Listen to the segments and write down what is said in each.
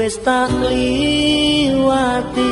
wis tak liwati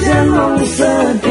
染红色的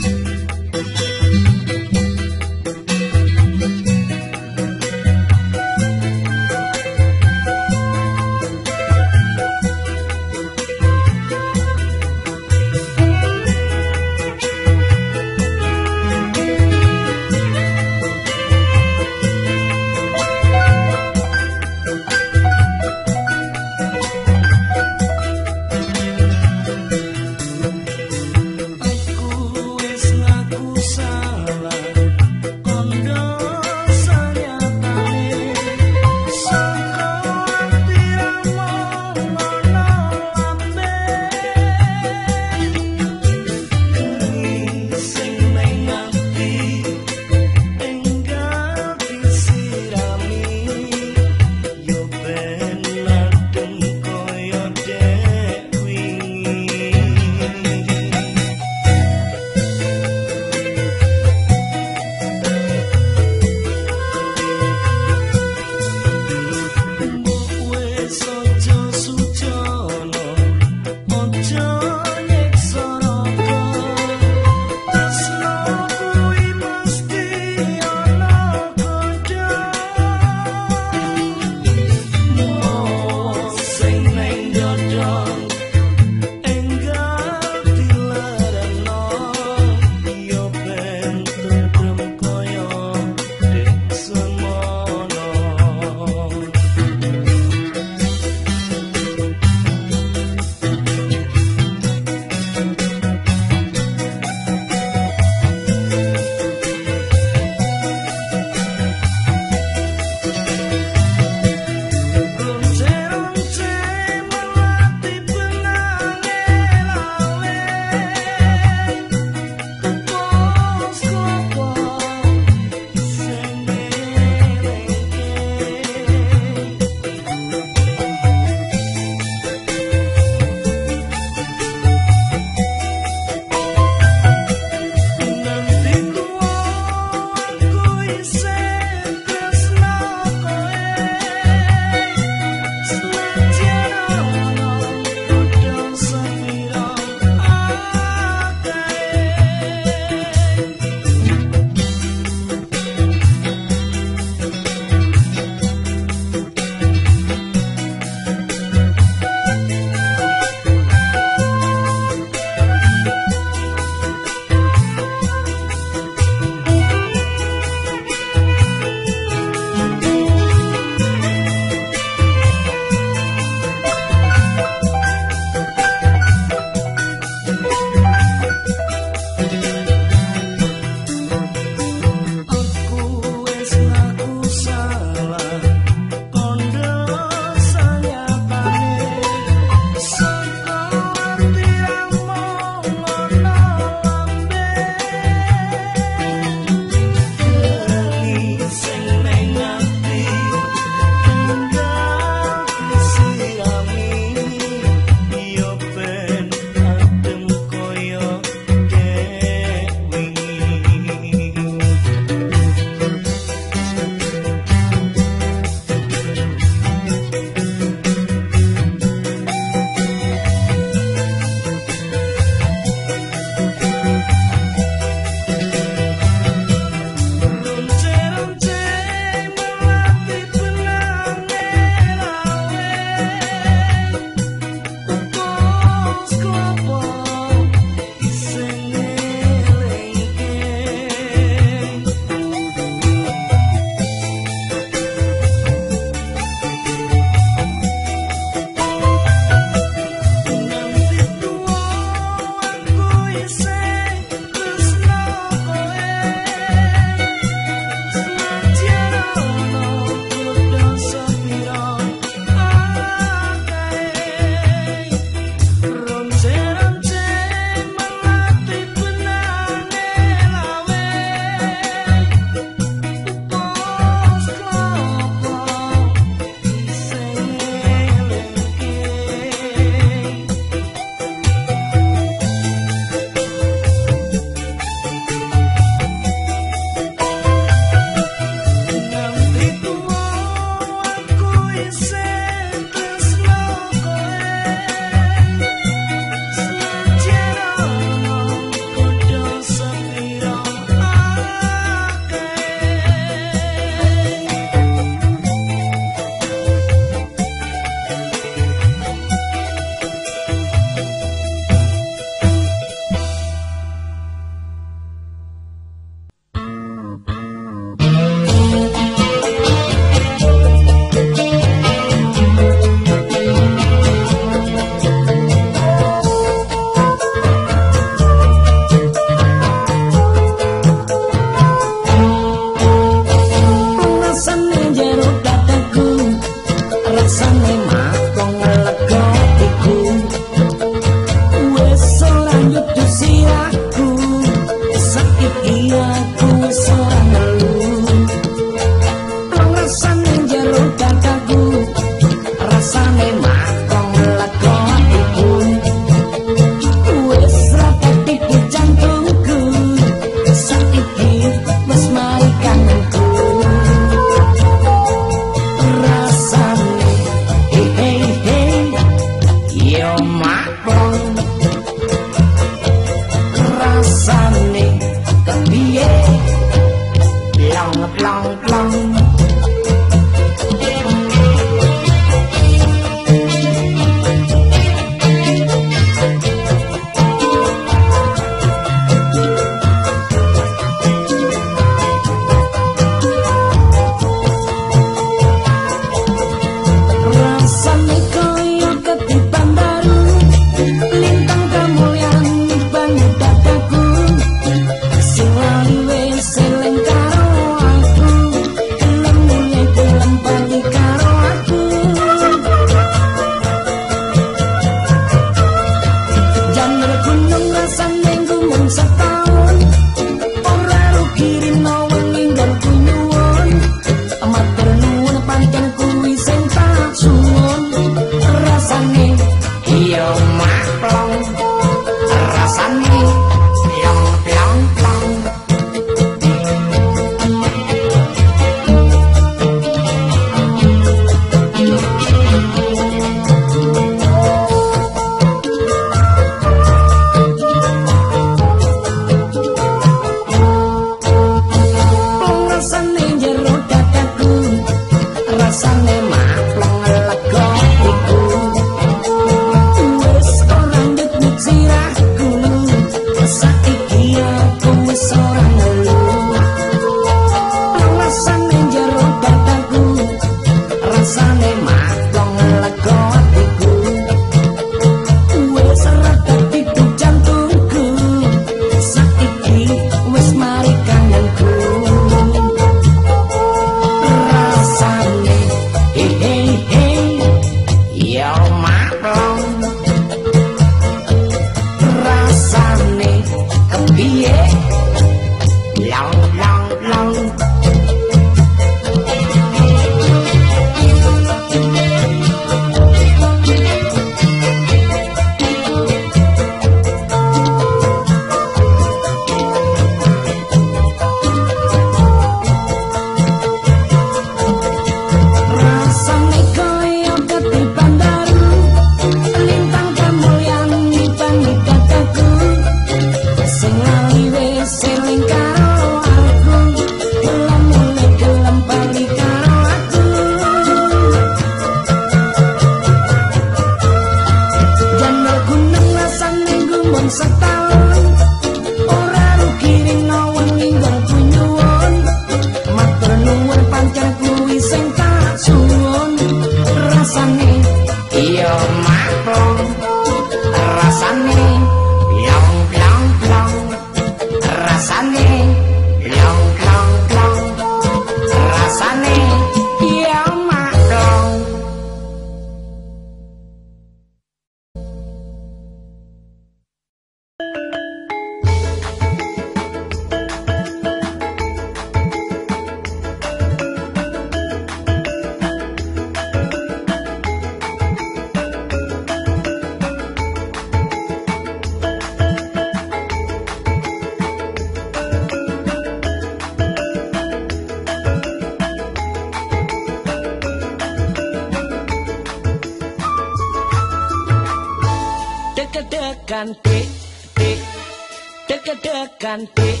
degan dek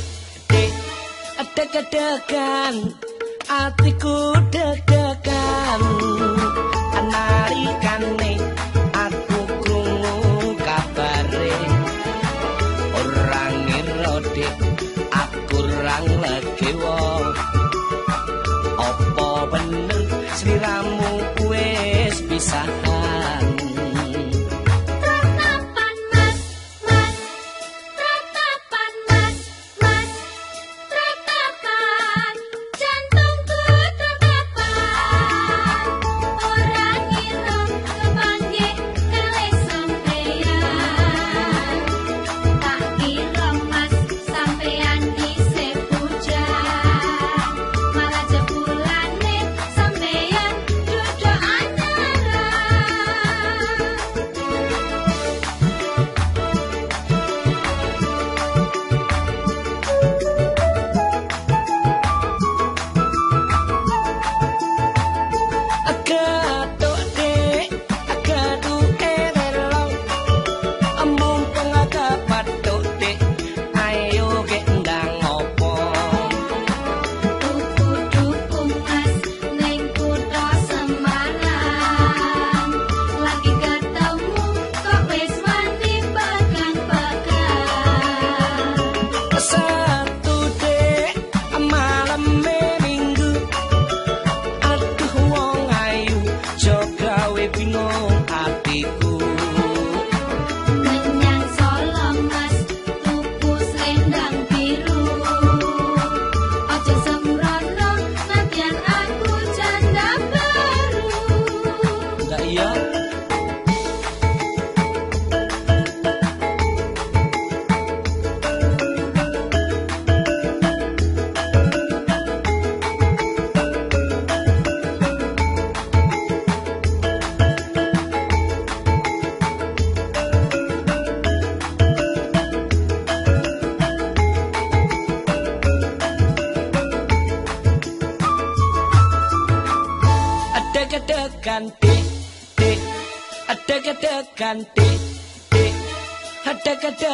dek deg degan atiku deg degan -de -de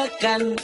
makan